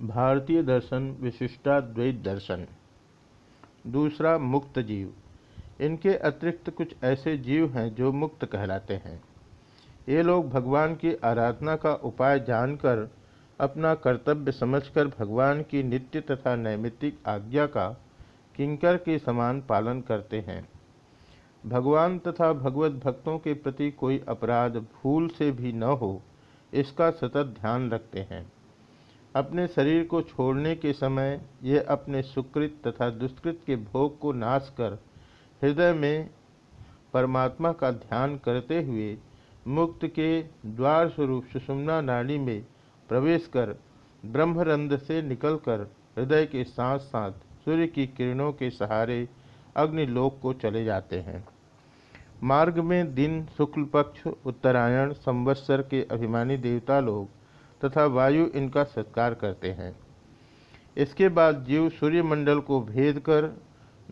भारतीय दर्शन विशिष्टाद्वैत दर्शन। दूसरा, मुक्त जीव। इनके अतिरिक्त कुछ ऐसे जीव हैं जो मुक्त कहलाते हैं। ये लोग भगवान की आराधना का उपाय जानकर, अपना कर्तव्य समझकर भगवान की नित्य तथा नैमित्तिक आज्ञा का किंकर के समान पालन करते हैं। भगवान तथा भगवत भक्तों के प्रति कोई अपराध भूल से भी न हो, इसका सतत ध्यान रखते हैं। अपने शरीर को छोड़ने के समय ये अपने सुकृत तथा दुष्कृत के भोग को नाश कर हृदय में परमात्मा का ध्यान करते हुए मुक्त के द्वार स्वरूप सुषुम्ना नाड़ी में प्रवेश कर ब्रह्मरंध से निकलकर हृदय के साथ साथ सूर्य की किरणों के सहारे अग्निलोक को चले जाते हैं। मार्ग में दिन शुक्ल पक्ष, उत्तरायण, संवत्सर के अभिमानी देवता लोग तथा वायु इनका सत्कार करते हैं। इसके बाद जीव सूर्यमंडल को भेद कर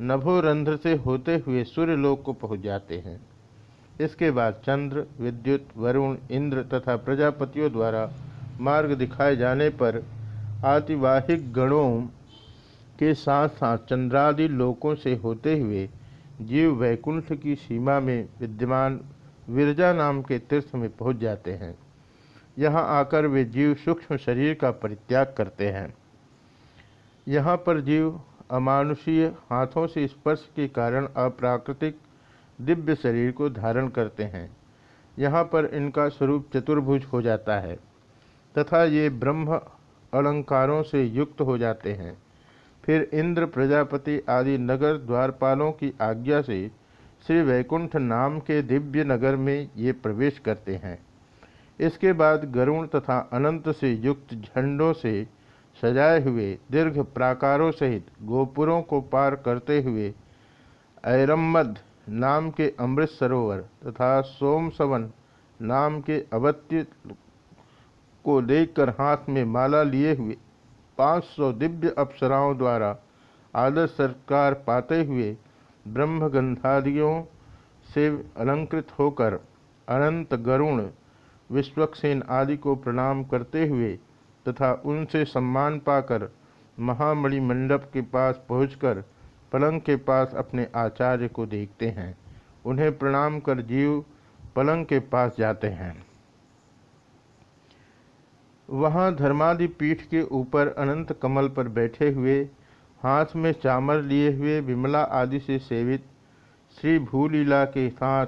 नभोरंध्र से होते हुए सूर्यलोक को पहुँच जाते हैं। इसके बाद चंद्र, विद्युत, वरुण, इंद्र तथा प्रजापतियों द्वारा मार्ग दिखाए जाने पर आतिवाहिक गणों के साथ साथ चंद्रादि लोकों से होते हुए जीव वैकुंठ की सीमा में विद्यमान विरजा नाम के तीर्थ में पहुँच जाते हैं। यहाँ आकर वे जीव सूक्ष्म शरीर का परित्याग करते हैं। यहाँ पर जीव अमानुषीय हाथों से स्पर्श के कारण अप्राकृतिक दिव्य शरीर को धारण करते हैं। यहाँ पर इनका स्वरूप चतुर्भुज हो जाता है तथा ये ब्रह्म अलंकारों से युक्त हो जाते हैं। फिर इंद्र, प्रजापति आदि नगर द्वारपालों की आज्ञा से श्री वैकुंठ नाम के दिव्य नगर में ये प्रवेश करते हैं। इसके बाद गरुण तथा अनंत से युक्त झंडों से सजाए हुए दीर्घ प्राकारों सहित गोपुरों को पार करते हुए ऐरम्मद नाम के अमृत सरोवर तथा सोमसवन नाम के अवत्य को देखकर हाथ में माला लिए हुए 500 दिव्य अप्सराओं द्वारा आदर सरकार पाते हुए ब्रह्मगंधादियों से अलंकृत होकर अनंत गरुण विश्वक्सेन आदि को प्रणाम करते हुए तथा उनसे सम्मान पाकर महामणि मंडप के पास पहुंचकर पलंग के पास अपने आचार्य को देखते हैं। उन्हें प्रणाम कर जीव पलंग के पास जाते हैं। वहाँ धर्मादि पीठ के ऊपर अनंत कमल पर बैठे हुए, हाथ में चामर लिए हुए विमला आदि से सेवित श्री भूलीला के साथ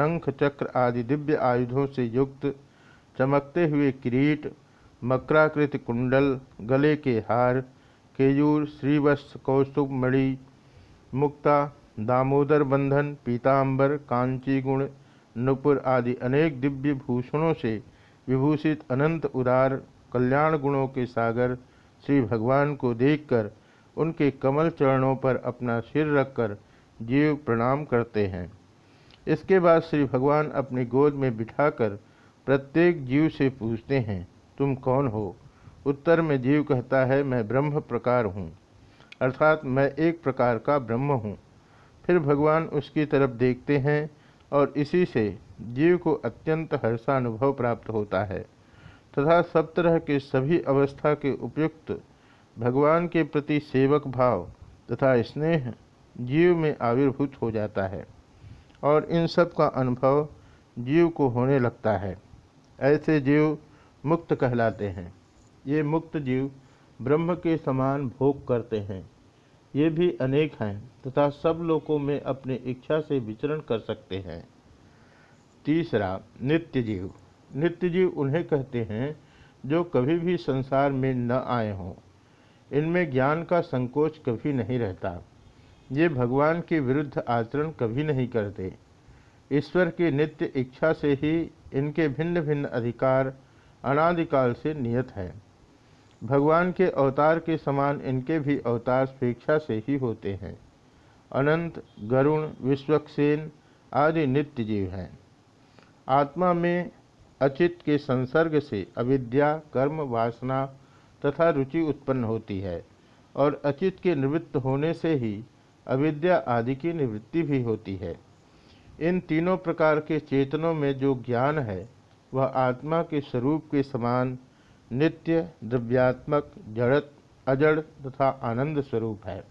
शंख चक्र आदि दिव्य आयुधों से युक्त चमकते हुए किरीट, मकराकृत कुंडल, गले के हार, केयूर, श्रीवत्स, कौस्तुभ मणि, मुक्ता, दामोदर बंधन पीताम्बर कांची गुण, नुपुर आदि अनेक दिव्य भूषणों से विभूषित अनंत उदार कल्याण गुणों के सागर श्री भगवान को देखकर उनके कमल चरणों पर अपना सिर रखकर जीव प्रणाम करते हैं। इसके बाद श्री भगवान अपनी गोद में बिठाकर प्रत्येक जीव से पूछते हैं, तुम कौन हो? उत्तर में जीव कहता है, मैं ब्रह्म प्रकार हूँ। अर्थात मैं एक प्रकार का ब्रह्म हूँ। फिर भगवान उसकी तरफ़ देखते हैं और इसी से जीव को अत्यंत हर्षानुभव प्राप्त होता है। तथा सब तरह के सभी अवस्था के उपयुक्त भगवान के प्रति सेवक भाव तथा स्नेह जीव में आविर्भूत हो जाता है। और इन सब का अनुभव जीव को होने लगता है। ऐसे जीव मुक्त कहलाते हैं। ये मुक्त जीव ब्रह्म के समान भोग करते हैं। ये भी अनेक हैं तथा सब लोगों में अपनी इच्छा से विचरण कर सकते हैं। तीसरा, नित्य जीव। नित्य जीव उन्हें कहते हैं जो कभी भी संसार में न आए हों। इनमें ज्ञान का संकोच कभी नहीं रहता। ये भगवान के विरुद्ध आचरण कभी नहीं करते। ईश्वर की नित्य इच्छा से ही इनके भिन्न भिन्न अधिकार अनादिकाल से नियत है। भगवान के अवतार के समान इनके भी अवतार स्वेच्छा से ही होते हैं। अनंत, गरुण, विश्वक्सेन आदि नित्य जीव हैं। आत्मा में अचित के संसर्ग से अविद्या, कर्म, वासना तथा रुचि उत्पन्न होती है और अचित के निवृत्त होने से ही अविद्या आदि की निवृत्ति भी होती है। इन तीनों प्रकार के चेतनों में जो ज्ञान है, वह आत्मा के स्वरूप के समान नित्य, द्रव्यात्मक, जड़त, अजड़ तथा आनंद स्वरूप है।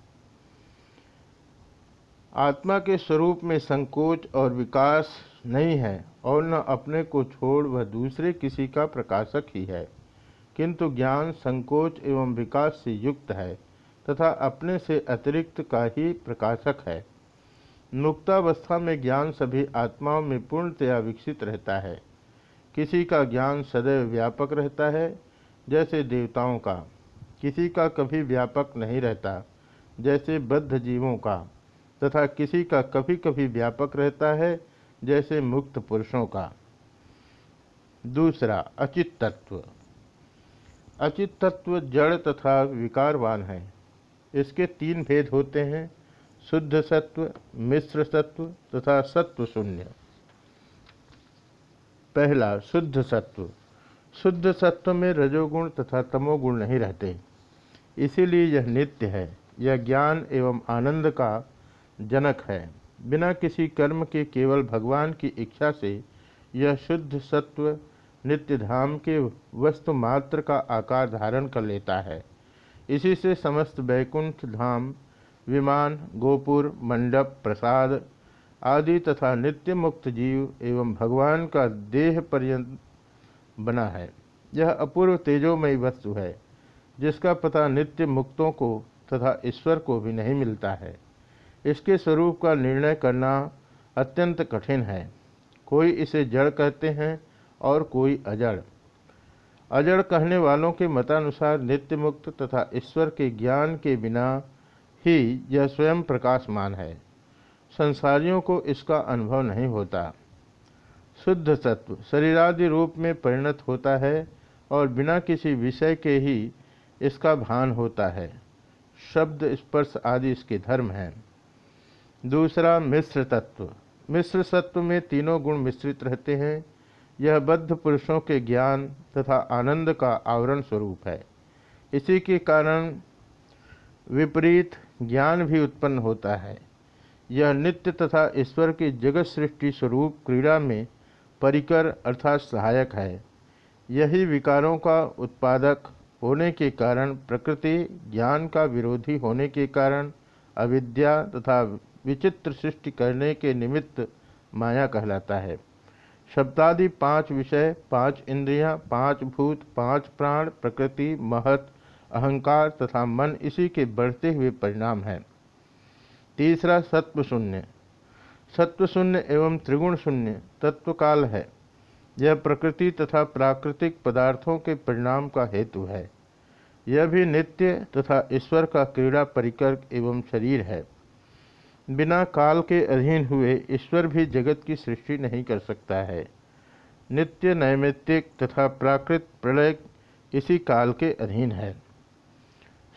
आत्मा के स्वरूप में संकोच और विकास नहीं है और न अपने को छोड़ वह दूसरे किसी का प्रकाशक ही है, किंतु ज्ञान, संकोच एवं विकास से युक्त है। तथा अपने से अतिरिक्त का ही प्रकाशक है। मुक्तावस्था में ज्ञान सभी आत्माओं में पूर्णतया विकसित रहता है। किसी का ज्ञान सदैव व्यापक रहता है, जैसे देवताओं का। किसी का कभी व्यापक नहीं रहता, जैसे बद्ध जीवों का। तथा किसी का कभी कभी व्यापक रहता है, जैसे मुक्त पुरुषों का। दूसरा अचित तत्व अचित तत्व जड़ तथा विकारवान है। इसके तीन भेद होते हैं, शुद्ध सत्व, मिश्र सत्व तथा सत्व शून्य। पहला, शुद्ध सत्व। शुद्ध सत्व में रजोगुण तथा तमोगुण नहीं रहते। इसीलिए यह नित्य है, यह ज्ञान एवं आनंद का जनक है। बिना किसी कर्म के केवल भगवान की इच्छा से यह शुद्ध सत्व नित्य धाम के वस्तु मात्र का आकार धारण कर लेता है। इसी से समस्त वैकुंठ धाम, विमान, गोपुर, मंडप, प्रसाद आदि तथा नित्य मुक्त जीव एवं भगवान का देह पर्यंत बना है। यह अपूर्व तेजोमयी वस्तु है, जिसका पता नित्य मुक्तों को तथा ईश्वर को भी नहीं मिलता है। इसके स्वरूप का निर्णय करना अत्यंत कठिन है। कोई इसे जड़ कहते हैं और कोई अजड़। अजड़ कहने वालों के मतानुसार नित्य मुक्त तथा ईश्वर के ज्ञान के बिना ही यह स्वयं प्रकाशमान है। संसारियों को इसका अनुभव नहीं होता। शुद्ध तत्व शरीरादि रूप में परिणत होता है और बिना किसी विषय के ही इसका भान होता है। शब्द स्पर्श आदि इसके धर्म हैं। दूसरा मिश्र तत्व। मिश्र तत्व में तीनों गुण मिश्रित रहते हैं। यह बद्ध पुरुषों के ज्ञान तथा आनंद का आवरण स्वरूप है। इसी के कारण विपरीत ज्ञान भी उत्पन्न होता है। यह नित्य तथा ईश्वर की जगत सृष्टि स्वरूप क्रीड़ा में परिकर अर्थात सहायक है। यही विकारों का उत्पादक होने के कारण, प्रकृति ज्ञान का विरोधी होने के कारण, अविद्या तथा विचित्र सृष्टि करने के निमित्त माया कहलाता है। शब्दादि पाँच विषय पाँच इंद्रियाँ, पाँच भूत पाँच प्राण प्रकृति महत अहंकार तथा मन इसी के बढ़ते हुए परिणाम है। तीसरा सत्व शून्य सत्व शून्य एवं त्रिगुण शून्य तत्वकाल है। यह प्रकृति तथा प्राकृतिक पदार्थों के परिणाम का हेतु है। यह भी नित्य तथा ईश्वर का क्रीड़ा परिकर एवं शरीर है। बिना काल के अधीन हुए ईश्वर भी जगत की सृष्टि नहीं कर सकता है। नित्य नैमित्तिक तथा प्राकृत प्रलय इसी काल के अधीन है।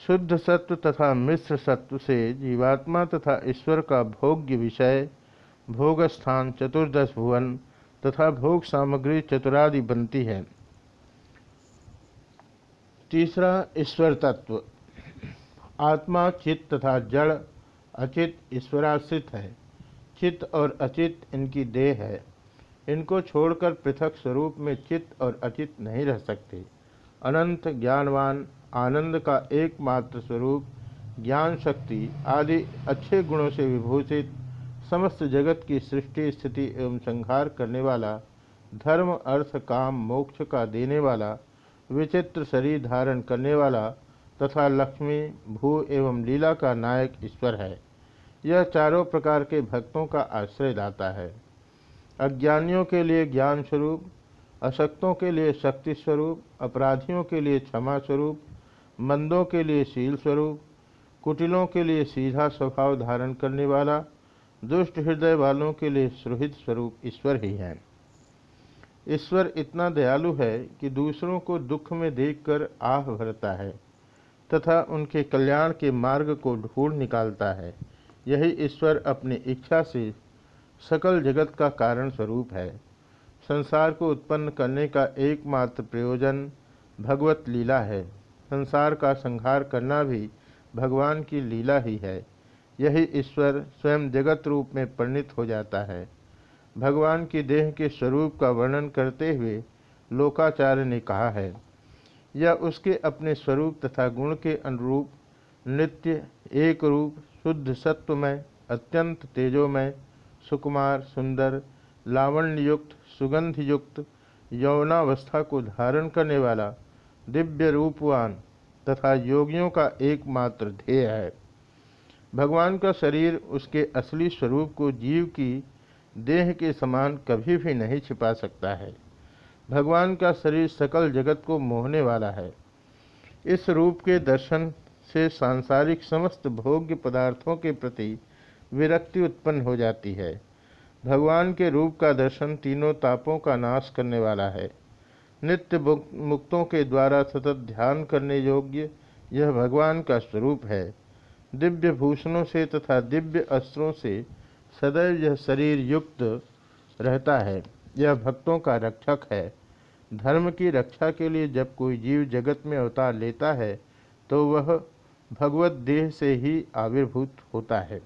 शुद्ध सत्व तथा मिश्र सत्व से जीवात्मा तथा ईश्वर का भोग्य विषय, भोग स्थान चतुर्दश भुवन तथा भोग सामग्री चतुरादि बनती है। तीसरा ईश्वर तत्व। आत्मा, चित्त तथा जड़ अचित ईश्वराश्रित है। चित्त और अचित इनकी देह है। इनको छोड़कर पृथक स्वरूप में चित्त और अचित नहीं रह सकते। अनंत ज्ञानवान, आनंद का एकमात्र स्वरूप, ज्ञान शक्ति आदि अच्छे गुणों से विभूषित, समस्त जगत की सृष्टि स्थिति एवं संहार करने वाला, धर्म, अर्थ, काम, मोक्ष का देने वाला, विचित्र शरीर धारण करने वाला तथा लक्ष्मी, भू एवं लीला का नायक ईश्वर है। यह चारों प्रकार के भक्तों का आश्रय दाता है। अज्ञानियों के लिए ज्ञान स्वरूप अशक्तों के लिए शक्ति स्वरूप, अपराधियों के लिए क्षमा स्वरूप, मंदों के लिए शील स्वरूप, कुटिलों के लिए सीधा स्वभाव धारण करने वाला, दुष्ट हृदय वालों के लिए सुहित स्वरूप ईश्वर ही है। ईश्वर इतना दयालु है कि दूसरों को दुख में देखकर आह भरता है। तथा उनके कल्याण के मार्ग को ढूंढ निकालता है। यही ईश्वर अपनी इच्छा से सकल जगत का कारण स्वरूप है। संसार को उत्पन्न करने का एकमात्र प्रयोजन भगवत लीला है। संसार का संहार करना भी भगवान की लीला ही है। यही ईश्वर स्वयं जगत रूप में परिणित हो जाता है। भगवान की देह के स्वरूप का वर्णन करते हुए लोकाचार्य ने कहा है या उसके अपने स्वरूप तथा गुण के अनुरूप, नित्य, एक रूप, शुद्ध, सत्वमय, अत्यंत तेजोमय, सुकुमार, सुंदर लावण्य सुगंधयुक्त, यौनावस्था को धारण करने वाला, दिव्य रूपवान तथा योगियों का एकमात्र ध्येय है। भगवान का शरीर उसके असली स्वरूप को जीव की देह के समान कभी भी नहीं छिपा सकता है। भगवान का शरीर सकल जगत को मोहने वाला है। इस रूप के दर्शन से सांसारिक समस्त भोग्य पदार्थों के प्रति विरक्ति उत्पन्न हो जाती है। भगवान के रूप का दर्शन तीनों तापों का नाश करने वाला है। नित्य मुक्तों के द्वारा सतत ध्यान करने योग्य यह भगवान का स्वरूप है। दिव्य भूषणों से तथा दिव्य अस्त्रों से सदैव यह शरीर युक्त रहता है। यह भक्तों का रक्षक है। धर्म की रक्षा के लिए जब कोई जीव जगत में अवतार लेता है तो वह भगवत देह से ही आविर्भूत होता है।